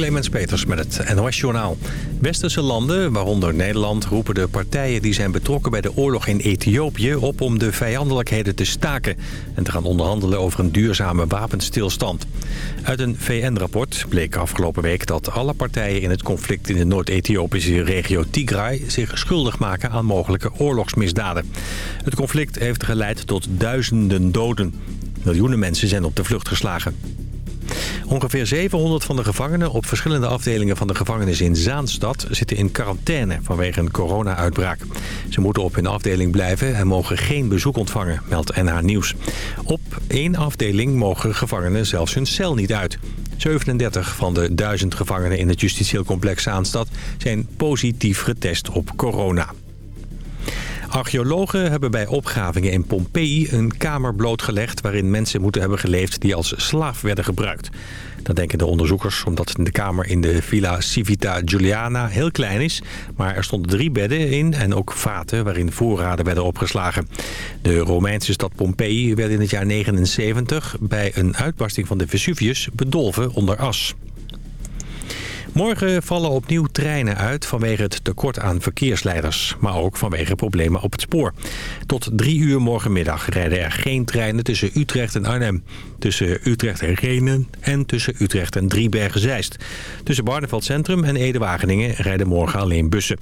Clemens Peters met het NOS-journaal. Westerse landen, waaronder Nederland, roepen de partijen die zijn betrokken bij de oorlog in Ethiopië op om de vijandelijkheden te staken en te gaan onderhandelen over een duurzame wapenstilstand. Uit een VN-rapport bleek afgelopen week dat alle partijen in het conflict in de Noord-Ethiopische regio Tigray zich schuldig maken aan mogelijke oorlogsmisdaden. Het conflict heeft geleid tot duizenden doden. Miljoenen mensen zijn op de vlucht geslagen. Ongeveer 700 van de gevangenen op verschillende afdelingen van de gevangenis in Zaanstad zitten in quarantaine vanwege een corona-uitbraak. Ze moeten op hun afdeling blijven en mogen geen bezoek ontvangen, meldt NH Nieuws. Op één afdeling mogen gevangenen zelfs hun cel niet uit. 37 van de 1000 gevangenen in het justitieel complex Zaanstad zijn positief getest op corona. Archeologen hebben bij opgravingen in Pompeii een kamer blootgelegd... waarin mensen moeten hebben geleefd die als slaaf werden gebruikt. Dat denken de onderzoekers omdat de kamer in de Villa Civita Giuliana heel klein is. Maar er stonden drie bedden in en ook vaten waarin voorraden werden opgeslagen. De Romeinse stad Pompeii werd in het jaar 79 bij een uitbarsting van de Vesuvius bedolven onder as. Morgen vallen opnieuw treinen uit vanwege het tekort aan verkeersleiders. Maar ook vanwege problemen op het spoor. Tot drie uur morgenmiddag rijden er geen treinen tussen Utrecht en Arnhem. Tussen Utrecht en Renen en tussen Utrecht en Driebergen-Zeist. Tussen Barneveld Centrum en Ede-Wageningen rijden morgen alleen bussen.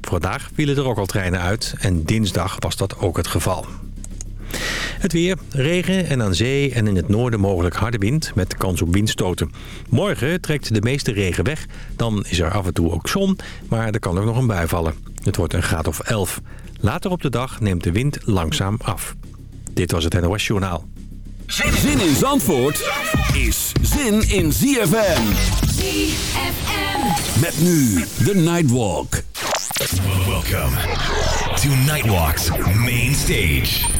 Vandaag vielen er ook al treinen uit en dinsdag was dat ook het geval. Het weer, regen en aan zee en in het noorden mogelijk harde wind met kans op windstoten. Morgen trekt de meeste regen weg. Dan is er af en toe ook zon, maar er kan ook nog een bui vallen. Het wordt een graad of 11. Later op de dag neemt de wind langzaam af. Dit was het NOS Journaal. Zin in Zandvoort is zin in ZFM. ZFM. Met nu de Nightwalk. Welcome to Nightwalk's main stage.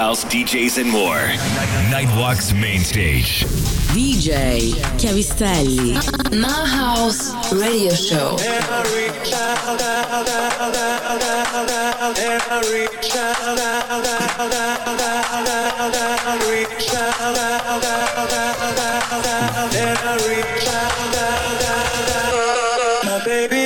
house, DJs, and more. Nightwalk's main stage. DJ Cavistelli. My House Radio Show. My baby.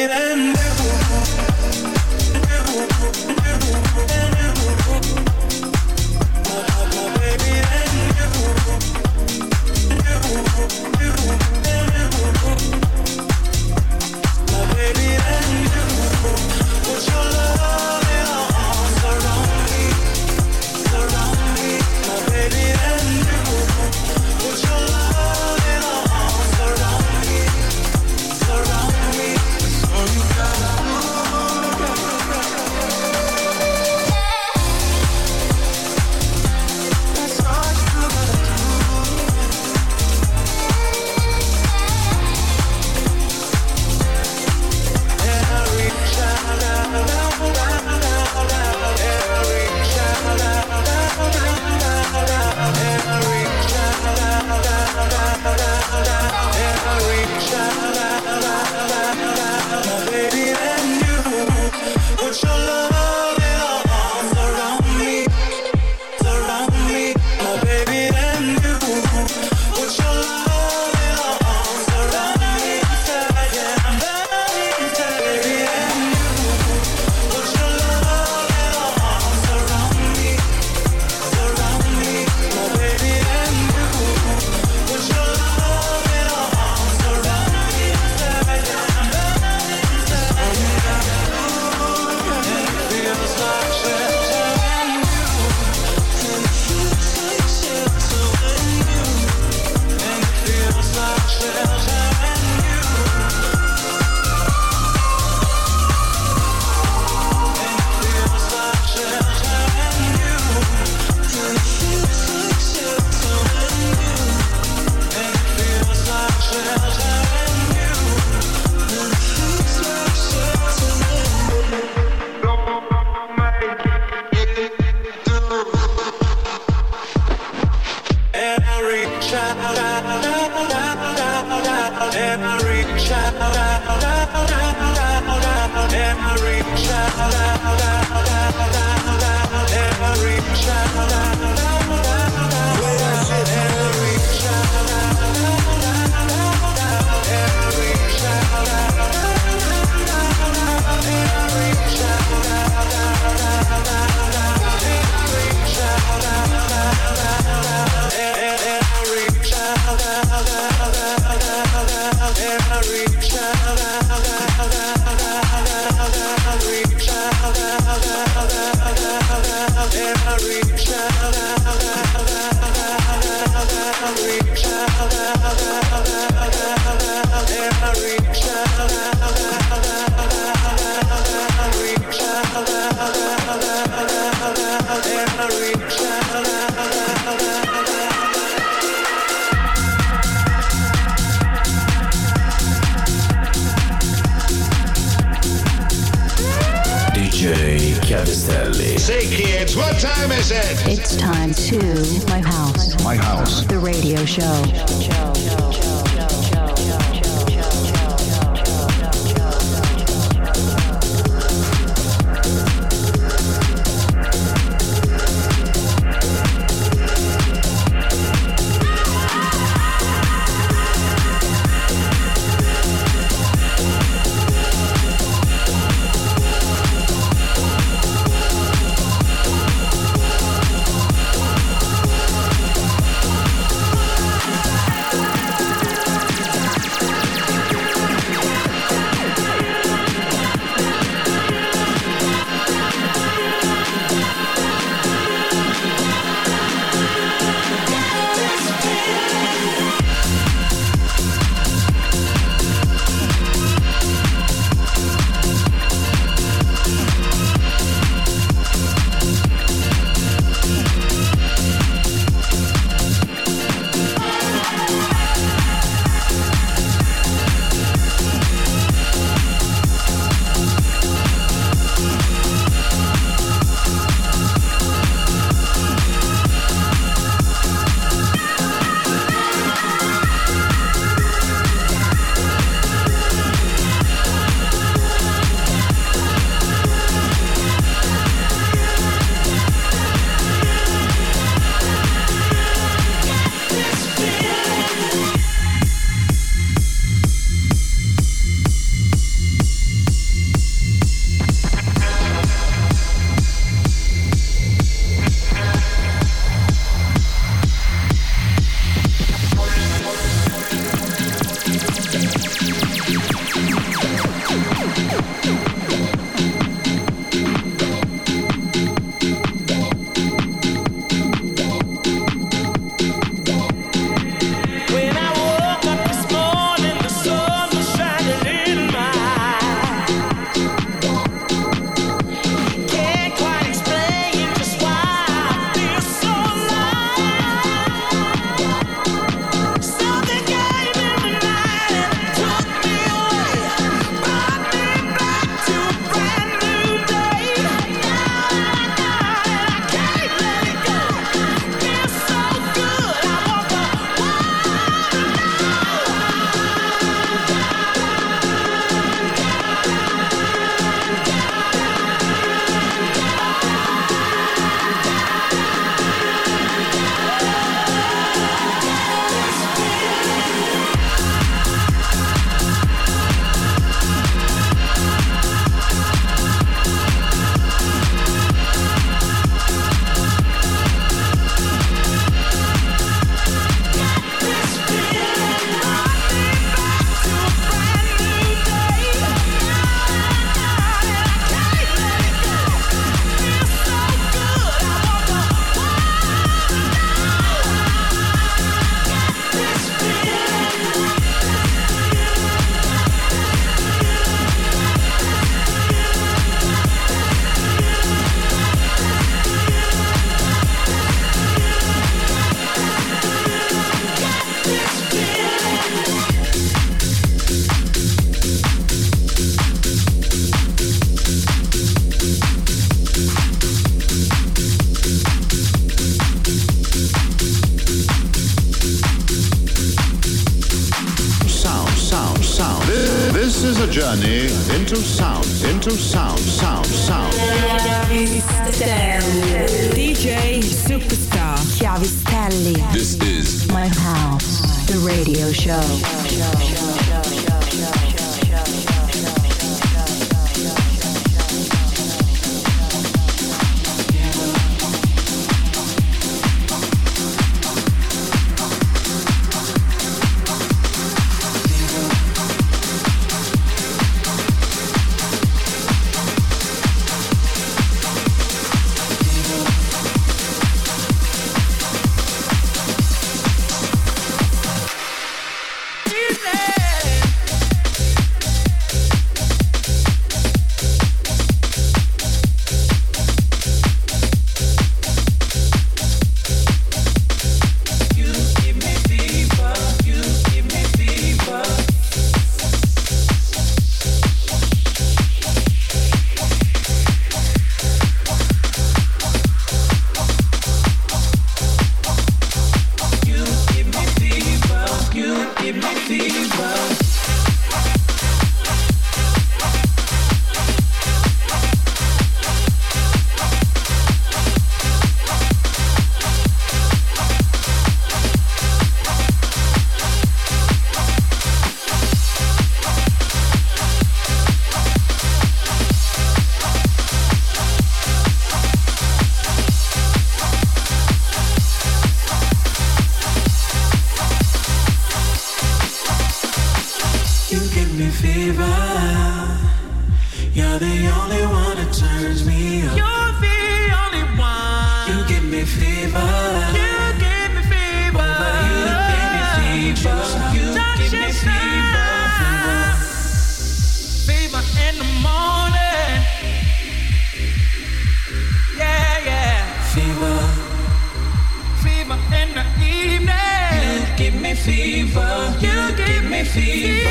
Fever. You give me fever.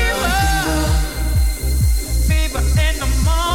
Fever in the morning.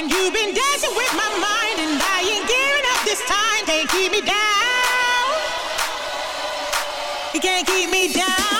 And you've been dancing with my mind, and I ain't giving up this time. Can't keep me down. You can't keep me down.